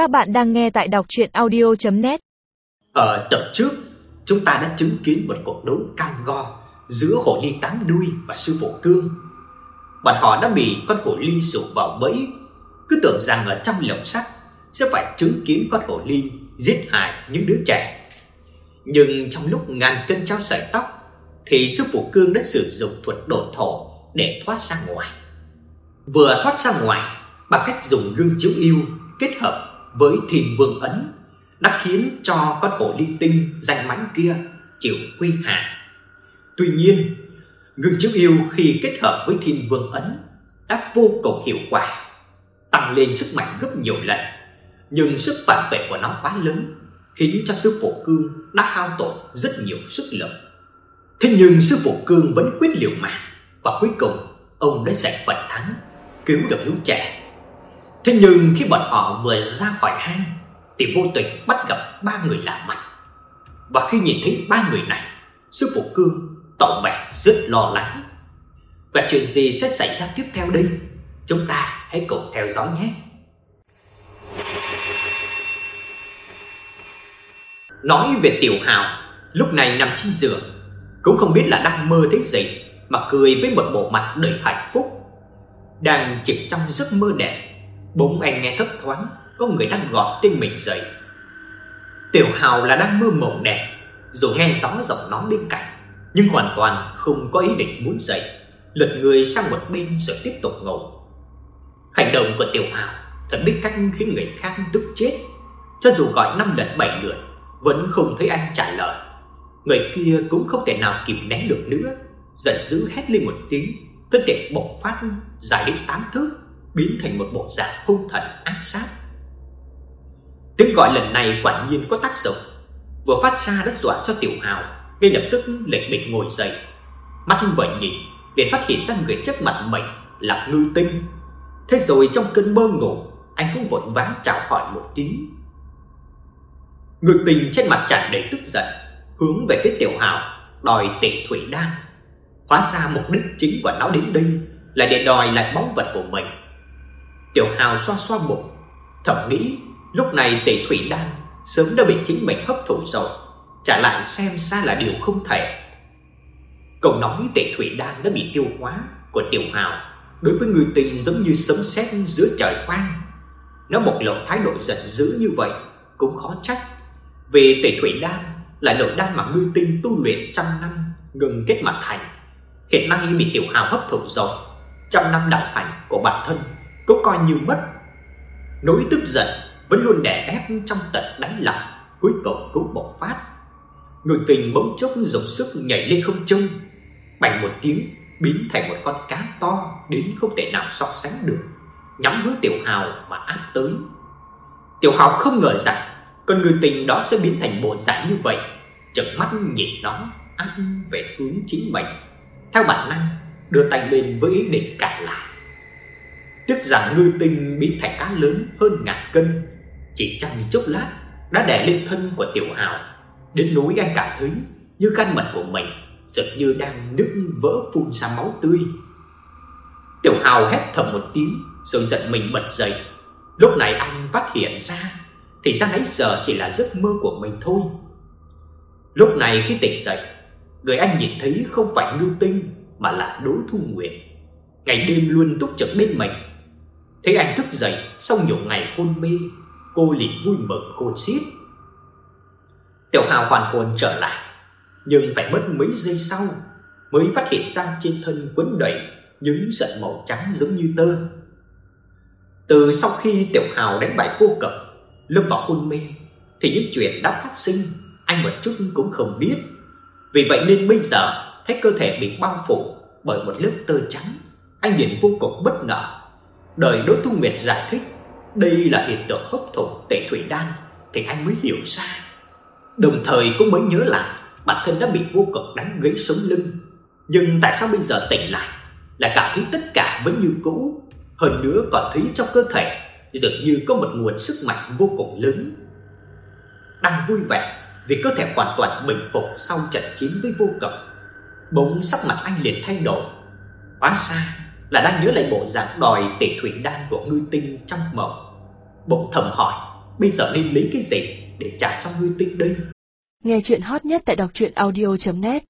Các bạn đang nghe tại đọc chuyện audio.net Ở tập trước, chúng ta đã chứng kiến một cuộc đấu cam go giữa hồ ly tám đuôi và sư phụ cương. Bọn họ đã bị con hồ ly dụ vào bẫy, cứ tưởng rằng ở trong lồng sắt sẽ phải chứng kiến con hồ ly giết hại những đứa trẻ. Nhưng trong lúc ngàn cân treo sợi tóc, thì sư phụ cương đã sử dụng thuật độn thổ để thoát ra ngoài. Vừa thoát ra ngoài, bằng cách dùng gương chiếu yêu kết hợp với Thiền Vương Ấn đã khiến cho con hổ ly tinh danh mãnh kia chịu quy hạ. Tuy nhiên, ngưng chiếu yêu khi kết hợp với Thiên Vương Ấn đã vô cùng hiệu quả, tăng lên sức mạnh gấp nhiều lần, nhưng sức phản vệ của nó quá lớn, khiến cho sư phụ Cương đã hao tổn rất nhiều sức lực. Thế nhưng sư phụ Cương vẫn quyết liều mạng và cuối cùng ông đã giành phần thắng, cứu được lũ trẻ Thế nhưng khi bọn họ vừa ra khỏi hang thì vô tình bắt gặp ba người lạ mặt. Và khi nhìn thấy ba người này, sư phụ Cương tỏ vẻ rất lo lắng. Và chuyện gì sẽ xảy ra tiếp theo đây? Chúng ta hãy cùng theo dõi nhé. Nói về Tiểu Hào, lúc này nằm trên giường, cũng không biết là đang mơ thấy gì mà cười với một bộ mặt đầy hạnh phúc. Đang chìm trong giấc mơ đẹp Bỗng anh nghe thấp thoáng, Có người đang gọi tên mình dậy. Tiểu Hào là đang mơ mộng đẹp Dù nghe rõ giọng nói bên cạnh, Nhưng hoàn toàn không có ý định muốn dậy, Lật người sang một bên rồi tiếp tục ngủ. Hành động của Tiểu Hào Thật biết cách khiến người khác tức chết. Cho dù gọi năm lần bảy lượt, Vẫn không thấy anh trả lời. Người kia cũng không thể nào kìm nén được nữa, Giận dữ hét lên một tiếng Tất tiện bộc phát, dài đến tám thước biến thành một bộ dạng hung thần ác sát. Tiếng gọi lần này quả nhiên có tác dụng, vừa phát ra đất dọa cho Tiểu Hào, ngay lập tức lệch bịch ngồi dậy, mắt vừa nhìn liền phát hiện ra người trước mặt mình là Ngư Tinh. Thế rồi trong cơn mơ ngủ, anh cũng vội vã chào hỏi một tiếng. Ngư Tinh trên mặt tràn đầy tức giận, hướng về phía Tiểu Hào đòi tị thủy đan. Hóa ra mục đích chính của nó đến đây là để đòi lại báu vật của mình. Tiểu Hào xoa xoa bụng, thầm nghĩ lúc này Tề Thủy Đan sớm đã bị chính mình hấp thụ rồi, trả lại xem ra là điều không thể. Cậu nói Tề Thủy Đan đã bị tiêu hóa của Tiểu Hào đối với người tình giống như sấm sét giữa trời quang. Nó bộc lộ thái độ giận dữ như vậy cũng khó trách, vì Tề Thủy Đan là nội đan mà ngư tinh tu luyện trăm năm ngừng kết mà thành. Hiện nay bị Tiểu Hào hấp thụ rồi, trăm năm đạo hành của bản thân cũng coi như mất. Nỗi tức giận vẫn luôn đè ép trong tận đáy lòng, cuối cùng cũng bộc phát. Người tình bỗng chốc dùng sức nhảy lên không trung, bành một tiếng biến thành một con cá to đến không thể nào so sánh được, nhắm hướng Tiểu Hào mà áp tới. Tiểu Hào không ngờ rằng con người tình đó sẽ biến thành bộ dạng như vậy, trợn mắt nhìn nó áp về hướng chính mình. Theo bản năng, đưa tay lên với ý định cản lại. Tiếc rằng ngư tinh biến thành cá lớn hơn ngàn cân, chỉ trong chốc lát đã đè lên thân của Tiểu Hào, đến nỗi anh cảm thấy như gan mật của mình dường như đang nứt vỡ phun ra máu tươi. Tiểu Hào hét thầm một tiếng, rồi giận mình bật dậy. Lúc này anh phát hiện ra, thì ra nãy giờ chỉ là giấc mơ của mình thôi. Lúc này khi tỉnh dậy, người anh nhìn thấy không phải Ngư Tinh mà là đối Thu Nguyệt. Ngày đêm luôn túc trực bên mình, Thấy anh thức dậy sau nhiều ngày hôn mê, cô liền vui mừng khôn xiết. Tiểu Hào hoàn hồn trở lại, nhưng phải mất mấy giây sau mới phát hiện ra trên thân quấn đầy những sợi màu trắng giống như tơ. Từ sau khi Tiểu Hào đánh bại cô cập, lâm vào hôn mê, thì những chuyện đã phát sinh anh một chút cũng không biết. Vì vậy nên bây giờ thấy cơ thể bị bao phủ bởi một lớp tơ trắng, anh liền vô cùng bất ngờ Đời Đỗ Tu Nguyệt giải thích đây là hiện tượng hấp thụ tệ thủy đan thì anh mới hiểu ra. Đồng thời cũng mới nhớ lại bản thân đã bị vô cực đánh gãy sống lưng, nhưng tại sao bây giờ tỉnh lại lại cảm thấy tất cả vẫn như cũ, hơn nữa còn thấy trong cơ thể dường như có một nguồn sức mạnh vô cùng lớn. Đang vui vẻ vì cơ thể hoàn toàn bình phục sau trận chiến với vô cực, bỗng sắc mặt anh liền thay đổi. Hóa ra là đang nhớ lại bộ dạng đòi tỷ thủy đan của ngư tinh trong mộng. Bỗng thầm hỏi, Bây giờ nên lấy cái gì để trả cho ngươi tinh đây Nghe chuyện hot nhất tại đọc truyện audio.net